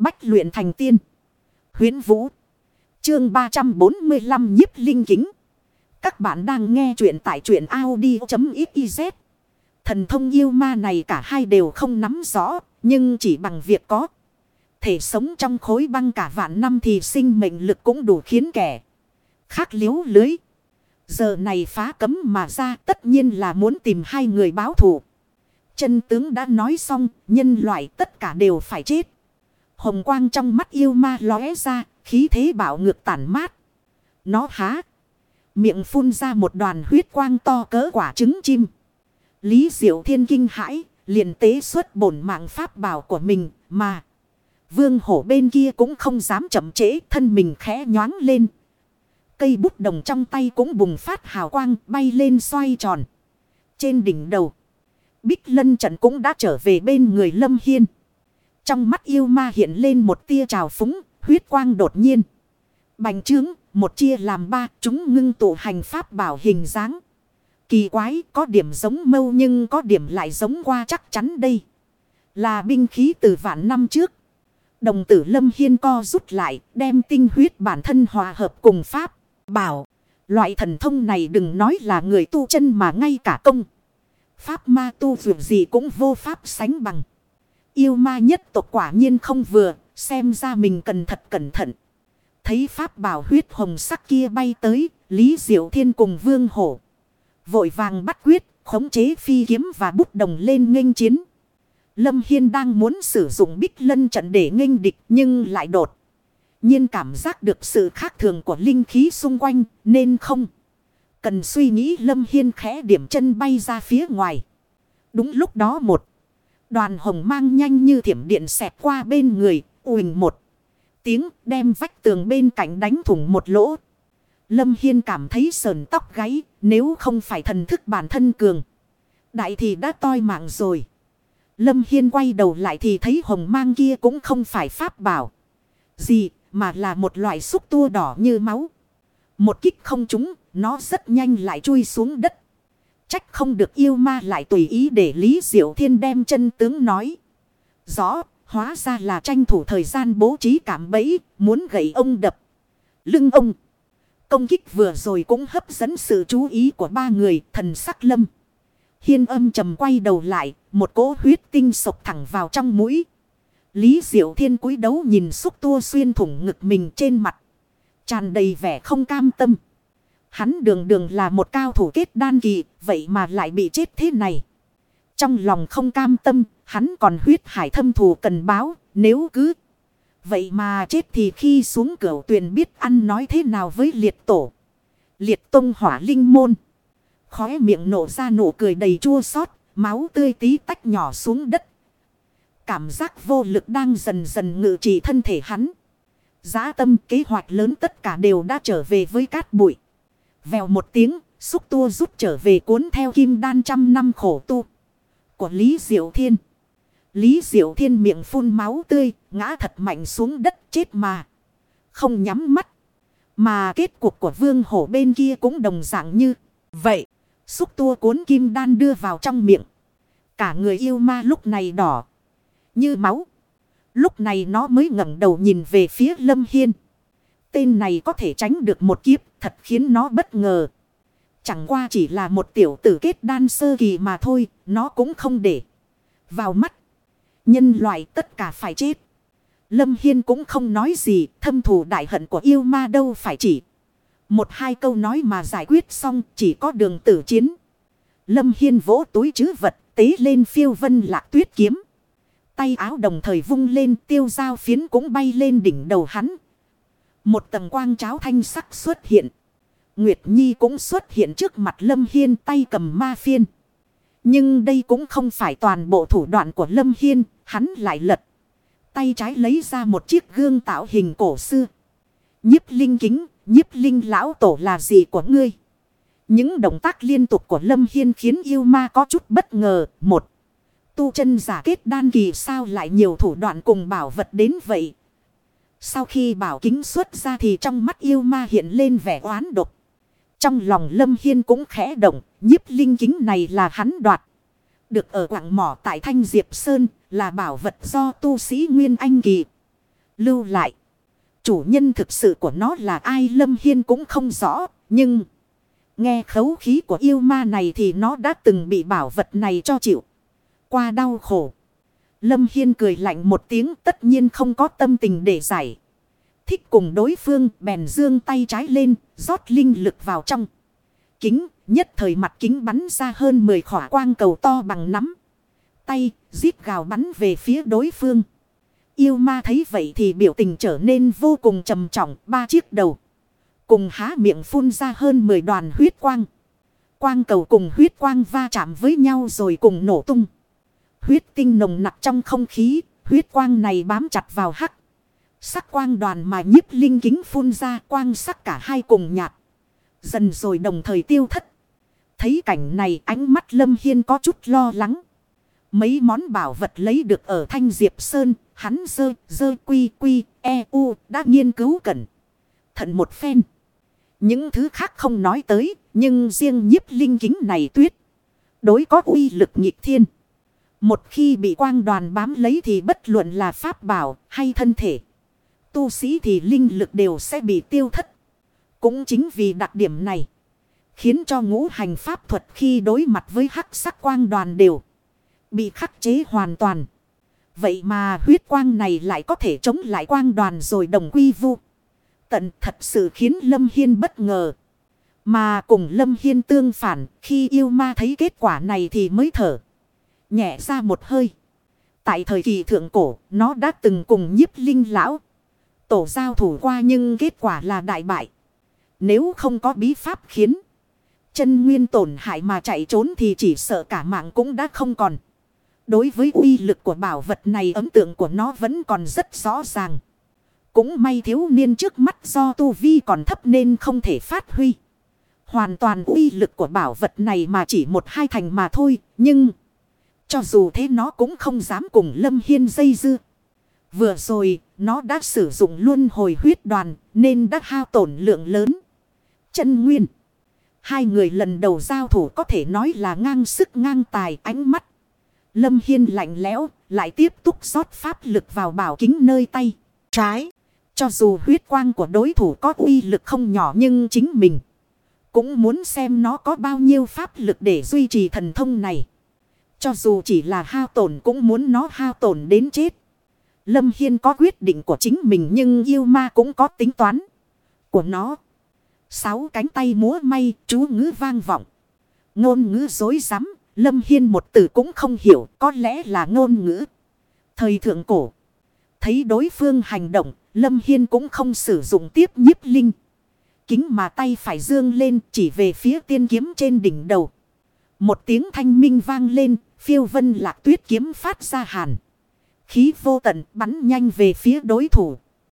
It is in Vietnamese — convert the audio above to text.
Bách luyện thành tiên. Huyến Vũ. Chương 345 nhiếp linh kính. Các bạn đang nghe truyện tại truyện Audi.xyz. Thần thông yêu ma này cả hai đều không nắm rõ. Nhưng chỉ bằng việc có. Thể sống trong khối băng cả vạn năm thì sinh mệnh lực cũng đủ khiến kẻ. Khác liếu lưới. Giờ này phá cấm mà ra tất nhiên là muốn tìm hai người báo thù. Chân tướng đã nói xong, nhân loại tất cả đều phải chết. Hồng quang trong mắt yêu ma lóe ra, khí thế bảo ngược tản mát. Nó há. Miệng phun ra một đoàn huyết quang to cỡ quả trứng chim. Lý diệu thiên kinh hãi, liền tế xuất bổn mạng pháp bảo của mình mà. Vương hổ bên kia cũng không dám chậm trễ thân mình khẽ nhoáng lên. Cây bút đồng trong tay cũng bùng phát hào quang bay lên xoay tròn. Trên đỉnh đầu. Bích lân trận cũng đã trở về bên người Lâm Hiên. Trong mắt yêu ma hiện lên một tia trào phúng, huyết quang đột nhiên. Bành trướng, một chia làm ba, chúng ngưng tụ hành pháp bảo hình dáng. Kỳ quái, có điểm giống mâu nhưng có điểm lại giống qua chắc chắn đây. Là binh khí từ vạn năm trước. Đồng tử Lâm Hiên co rút lại, đem tinh huyết bản thân hòa hợp cùng pháp. Bảo, loại thần thông này đừng nói là người tu chân mà ngay cả công. Pháp ma tu vượt gì cũng vô pháp sánh bằng. Yêu ma nhất tộc quả nhiên không vừa, xem ra mình cần thật cẩn thận. Thấy pháp bảo huyết hồng sắc kia bay tới, Lý Diệu Thiên cùng Vương Hổ. Vội vàng bắt quyết, khống chế phi kiếm và bút đồng lên nghênh chiến. Lâm Hiên đang muốn sử dụng bích lân trận để nghênh địch nhưng lại đột. nhiên cảm giác được sự khác thường của linh khí xung quanh nên không. Cần suy nghĩ Lâm Hiên khẽ điểm chân bay ra phía ngoài. Đúng lúc đó một. Đoàn hồng mang nhanh như thiểm điện xẹt qua bên người. Uỳnh một. Tiếng đem vách tường bên cạnh đánh thủng một lỗ. Lâm Hiên cảm thấy sờn tóc gáy. Nếu không phải thần thức bản thân cường. Đại thì đã toi mạng rồi. Lâm Hiên quay đầu lại thì thấy hồng mang kia cũng không phải pháp bảo. Gì mà là một loại xúc tua đỏ như máu. Một kích không trúng, nó rất nhanh lại chui xuống đất. Trách không được yêu ma lại tùy ý để Lý Diệu Thiên đem chân tướng nói. Rõ, hóa ra là tranh thủ thời gian bố trí cảm bẫy, muốn gậy ông đập. Lưng ông. Công kích vừa rồi cũng hấp dẫn sự chú ý của ba người thần sắc lâm. Hiên âm trầm quay đầu lại, một cỗ huyết tinh sộc thẳng vào trong mũi. Lý Diệu Thiên cúi đấu nhìn xúc tua xuyên thủng ngực mình trên mặt. Tràn đầy vẻ không cam tâm. Hắn đường đường là một cao thủ kết đan kỳ, vậy mà lại bị chết thế này. Trong lòng không cam tâm, hắn còn huyết hải thâm thù cần báo, nếu cứ. Vậy mà chết thì khi xuống cửa tuyền biết ăn nói thế nào với liệt tổ. Liệt tông hỏa linh môn. Khóe miệng nổ ra nụ cười đầy chua xót máu tươi tí tách nhỏ xuống đất. Cảm giác vô lực đang dần dần ngự trị thân thể hắn. Giá tâm kế hoạch lớn tất cả đều đã trở về với cát bụi. Vèo một tiếng, xúc tua rút trở về cuốn theo kim đan trăm năm khổ tu. Của Lý Diệu Thiên. Lý Diệu Thiên miệng phun máu tươi, ngã thật mạnh xuống đất chết mà. Không nhắm mắt. Mà kết cục của vương hổ bên kia cũng đồng dạng như vậy. Xúc tua cuốn kim đan đưa vào trong miệng. Cả người yêu ma lúc này đỏ. Như máu. Lúc này nó mới ngẩng đầu nhìn về phía Lâm Hiên. Tên này có thể tránh được một kiếp thật khiến nó bất ngờ. Chẳng qua chỉ là một tiểu tử kết đan sơ kỳ mà thôi, nó cũng không để vào mắt. Nhân loại tất cả phải chết. Lâm Hiên cũng không nói gì, thâm thù đại hận của yêu ma đâu phải chỉ. Một hai câu nói mà giải quyết xong chỉ có đường tử chiến. Lâm Hiên vỗ túi chứ vật, tế lên phiêu vân lạc tuyết kiếm. Tay áo đồng thời vung lên tiêu dao phiến cũng bay lên đỉnh đầu hắn. Một tầng quang cháo thanh sắc xuất hiện. Nguyệt Nhi cũng xuất hiện trước mặt Lâm Hiên tay cầm ma phiên. Nhưng đây cũng không phải toàn bộ thủ đoạn của Lâm Hiên, hắn lại lật. Tay trái lấy ra một chiếc gương tạo hình cổ xưa. Nhiếp linh kính, nhiếp linh lão tổ là gì của ngươi? Những động tác liên tục của Lâm Hiên khiến yêu ma có chút bất ngờ. Một, tu chân giả kết đan kỳ sao lại nhiều thủ đoạn cùng bảo vật đến vậy? Sau khi bảo kính xuất ra thì trong mắt yêu ma hiện lên vẻ oán độc. Trong lòng Lâm Hiên cũng khẽ động, nhiếp linh kính này là hắn đoạt. Được ở quảng mỏ tại Thanh Diệp Sơn là bảo vật do tu sĩ Nguyên Anh Kỳ. lưu lại. Chủ nhân thực sự của nó là ai Lâm Hiên cũng không rõ. Nhưng nghe khấu khí của yêu ma này thì nó đã từng bị bảo vật này cho chịu. Qua đau khổ. Lâm Hiên cười lạnh một tiếng, tất nhiên không có tâm tình để giải. Thích cùng đối phương, bèn dương tay trái lên, rót linh lực vào trong. Kính, nhất thời mặt kính bắn ra hơn 10 khỏa quang cầu to bằng nắm. Tay giết gào bắn về phía đối phương. Yêu ma thấy vậy thì biểu tình trở nên vô cùng trầm trọng. Ba chiếc đầu. Cùng há miệng phun ra hơn 10 đoàn huyết quang. Quang cầu cùng huyết quang va chạm với nhau rồi cùng nổ tung. Huyết tinh nồng nặc trong không khí. Huyết quang này bám chặt vào hắc. Sắc quang đoàn mà nhiếp linh kính phun ra quang sắc cả hai cùng nhạt. Dần rồi đồng thời tiêu thất. Thấy cảnh này ánh mắt Lâm Hiên có chút lo lắng. Mấy món bảo vật lấy được ở Thanh Diệp Sơn, hắn dơ, dơ quy quy, e u, đã nghiên cứu cẩn. Thận một phen. Những thứ khác không nói tới, nhưng riêng nhiếp linh kính này tuyết. Đối có uy lực nghịch thiên. Một khi bị quang đoàn bám lấy thì bất luận là pháp bảo hay thân thể. Tu sĩ thì linh lực đều sẽ bị tiêu thất. Cũng chính vì đặc điểm này. Khiến cho ngũ hành pháp thuật khi đối mặt với hắc sắc quang đoàn đều. Bị khắc chế hoàn toàn. Vậy mà huyết quang này lại có thể chống lại quang đoàn rồi đồng quy vu. Tận thật sự khiến Lâm Hiên bất ngờ. Mà cùng Lâm Hiên tương phản, khi yêu ma thấy kết quả này thì mới thở. Nhẹ ra một hơi. Tại thời kỳ thượng cổ, nó đã từng cùng nhiếp linh lão. Tổ giao thủ qua nhưng kết quả là đại bại. Nếu không có bí pháp khiến chân nguyên tổn hại mà chạy trốn thì chỉ sợ cả mạng cũng đã không còn. Đối với uy lực của bảo vật này, ấn tượng của nó vẫn còn rất rõ ràng. Cũng may thiếu niên trước mắt do tu vi còn thấp nên không thể phát huy. Hoàn toàn uy lực của bảo vật này mà chỉ một hai thành mà thôi. Nhưng cho dù thế nó cũng không dám cùng Lâm Hiên dây dưa. Vừa rồi nó đã sử dụng luôn hồi huyết đoàn nên đã hao tổn lượng lớn. Chân nguyên. Hai người lần đầu giao thủ có thể nói là ngang sức ngang tài ánh mắt. Lâm Hiên lạnh lẽo, lại tiếp tục rót pháp lực vào bảo kính nơi tay. Trái, cho dù huyết quang của đối thủ có uy lực không nhỏ nhưng chính mình cũng muốn xem nó có bao nhiêu pháp lực để duy trì thần thông này. Cho dù chỉ là hao tổn cũng muốn nó hao tổn đến chết. Lâm Hiên có quyết định của chính mình nhưng yêu ma cũng có tính toán của nó. Sáu cánh tay múa may, chú ngữ vang vọng. Ngôn ngữ dối rắm Lâm Hiên một từ cũng không hiểu, có lẽ là ngôn ngữ. Thời thượng cổ, thấy đối phương hành động, Lâm Hiên cũng không sử dụng tiếp nhiếp linh. Kính mà tay phải dương lên chỉ về phía tiên kiếm trên đỉnh đầu. Một tiếng thanh minh vang lên, phiêu vân lạc tuyết kiếm phát ra hàn. Khí vô tận bắn nhanh về phía đối thủ.